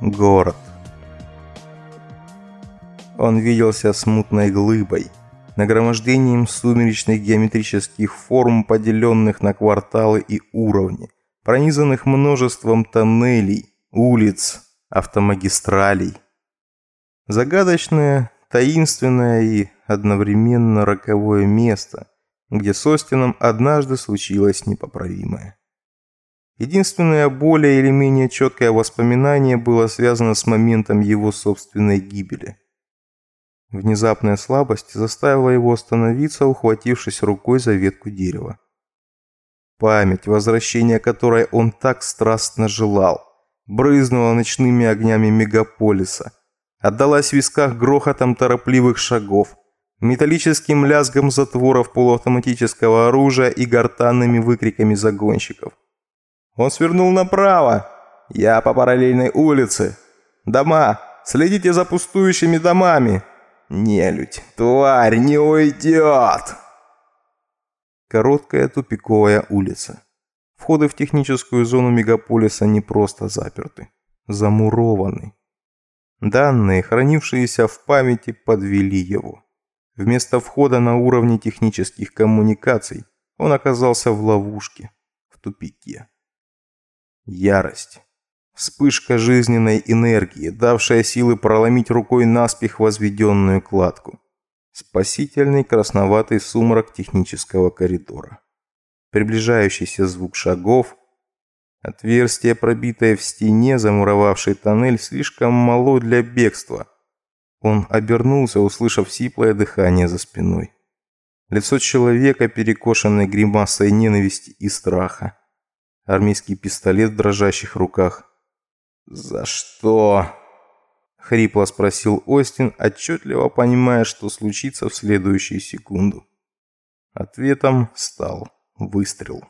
Город. Он виделся смутной глыбой, нагромождением сумеречных геометрических форм, поделенных на кварталы и уровни, пронизанных множеством тоннелей, улиц, автомагистралей. Загадочное, таинственное и одновременно роковое место, где с Остином однажды случилось непоправимое. Единственное более или менее четкое воспоминание было связано с моментом его собственной гибели. Внезапная слабость заставила его остановиться, ухватившись рукой за ветку дерева. Память, возвращения которой он так страстно желал, брызнула ночными огнями мегаполиса, отдалась в висках грохотом торопливых шагов, металлическим лязгом затворов полуавтоматического оружия и гортанными выкриками загонщиков. Он свернул направо. Я по параллельной улице. Дома. Следите за пустующими домами. Нелюдь. Тварь не уйдет. Короткая тупиковая улица. Входы в техническую зону мегаполиса не просто заперты. Замурованы. Данные, хранившиеся в памяти, подвели его. Вместо входа на уровне технических коммуникаций он оказался в ловушке, в тупике. Ярость. Вспышка жизненной энергии, давшая силы проломить рукой наспех возведенную кладку. Спасительный красноватый сумрак технического коридора. Приближающийся звук шагов. Отверстие, пробитое в стене, замуровавший тоннель, слишком мало для бегства. Он обернулся, услышав сиплое дыхание за спиной. Лицо человека, перекошенное гримасой ненависти и страха армейский пистолет в дрожащих руках. «За что?» — хрипло спросил Остин, отчетливо понимая, что случится в следующую секунду. Ответом стал выстрел.